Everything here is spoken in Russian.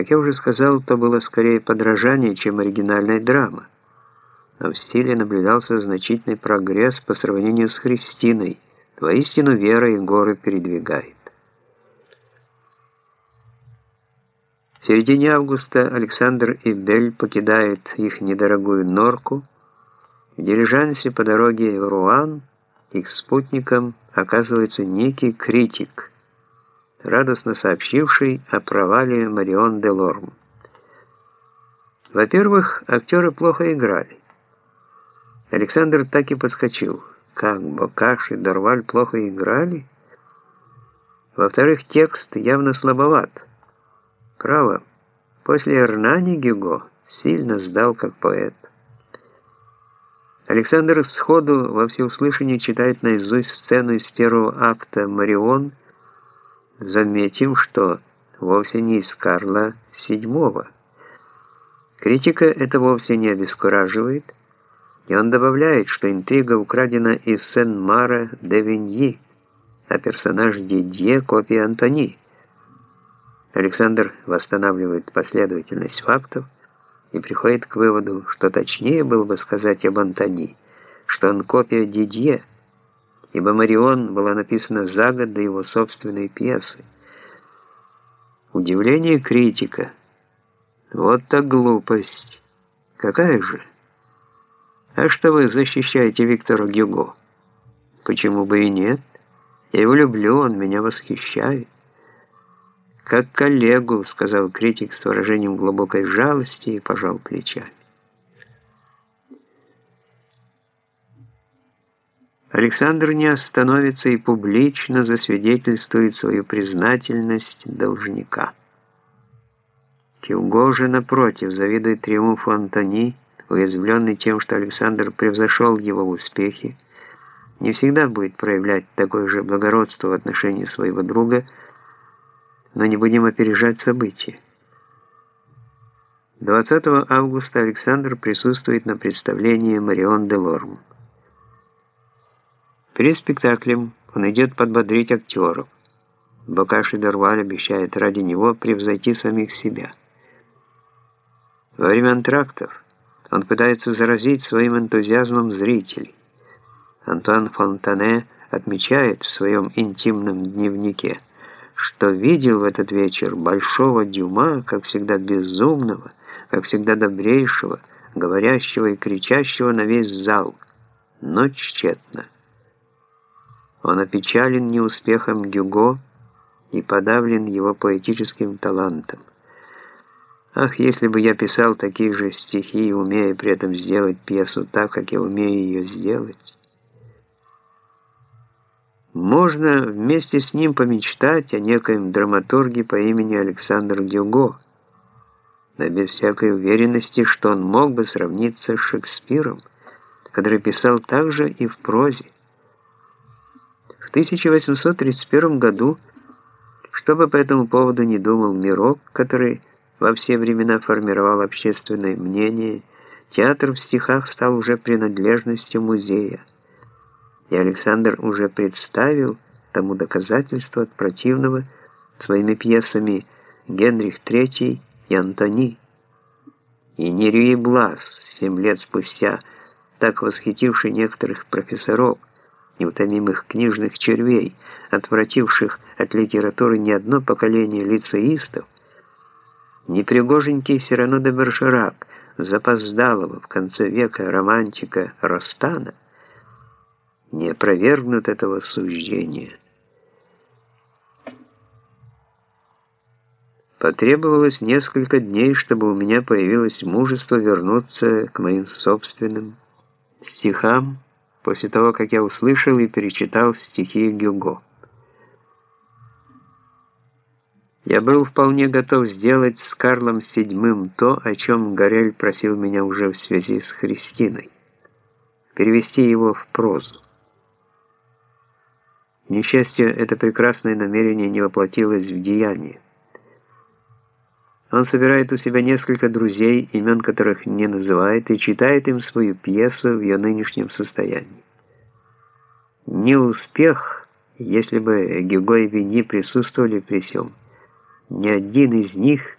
Как я уже сказал, то было скорее подражание, чем оригинальная драма. Но в стиле наблюдался значительный прогресс по сравнению с Христиной. Воистину вера и горы передвигает. В середине августа Александр и Бель покидают их недорогую норку. В дилижансе по дороге в Руан их спутником оказывается некий критик, радостно сообщивший о провале Марион де Лорм. Во-первых, актеры плохо играли. Александр так и подскочил. Как Бокаш и Дорваль плохо играли? Во-вторых, текст явно слабоват. Право, после Эрнани Гюго сильно сдал как поэт. Александр сходу во всеуслышание читает наизусть сцену из первого акта «Марион», заметив, что вовсе не из Карла VII. Критика это вовсе не обескураживает, и он добавляет, что интрига украдена из Сен-Мара де Виньи, а персонаж Дидье – копия Антони. Александр восстанавливает последовательность фактов и приходит к выводу, что точнее было бы сказать об Антони, что он копия Дидье, ибо «Марион» была написана за год до его собственной пьесы. Удивление критика. Вот так глупость. Какая же? А что вы защищаете Виктора Гюго? Почему бы и нет? Я его люблю, он меня восхищает. «Как коллегу», — сказал критик с выражением глубокой жалости и пожал плечами. Александр не остановится и публично засвидетельствует свою признательность должника. Кюго же, напротив, завидует триумфу Антони, уязвленный тем, что Александр превзошел его в успехе, не всегда будет проявлять такое же благородство в отношении своего друга, но не будем опережать события. 20 августа Александр присутствует на представлении Марион де Лорм. Перед спектаклем он идет подбодрить актеров. Бокаш и Дорваль обещает ради него превзойти самих себя. Во время антрактов он пытается заразить своим энтузиазмом зрителей. Антуан Фонтане отмечает в своем интимном дневнике – что видел в этот вечер большого Дюма, как всегда безумного, как всегда добрейшего, говорящего и кричащего на весь зал, но тщетно. Он опечален неуспехом Гюго и подавлен его поэтическим талантом. Ах, если бы я писал такие же стихи, умея при этом сделать пьесу так, как я умею ее сделать. Можно вместе с ним помечтать о некоем драматурге по имени Александр Дюго, но без всякой уверенности, что он мог бы сравниться с Шекспиром, который писал также и в прозе. В 1831 году, что бы по этому поводу не думал Мирок, который во все времена формировал общественное мнение, театр в стихах стал уже принадлежностью музея и Александр уже представил тому доказательство от противного своими пьесами «Генрих III» и «Антони». И Нерюи Блас, семь лет спустя, так восхитивший некоторых профессоров, неутомимых книжных червей, отвративших от литературы не одно поколение лицеистов, непригоженький Сирано де Бершерак, запоздалого в конце века романтика Ростана, не опровергнут этого суждения. Потребовалось несколько дней, чтобы у меня появилось мужество вернуться к моим собственным стихам, после того, как я услышал и перечитал стихи Гюго. Я был вполне готов сделать с Карлом VII то, о чем Горель просил меня уже в связи с Христиной, перевести его в прозу несчастью, это прекрасное намерение не воплотилось в деяние. Он собирает у себя несколько друзей, имен которых не называет, и читает им свою пьесу в ее нынешнем состоянии. Не успех, если бы Гюго и Вини присутствовали при всем. Ни один из них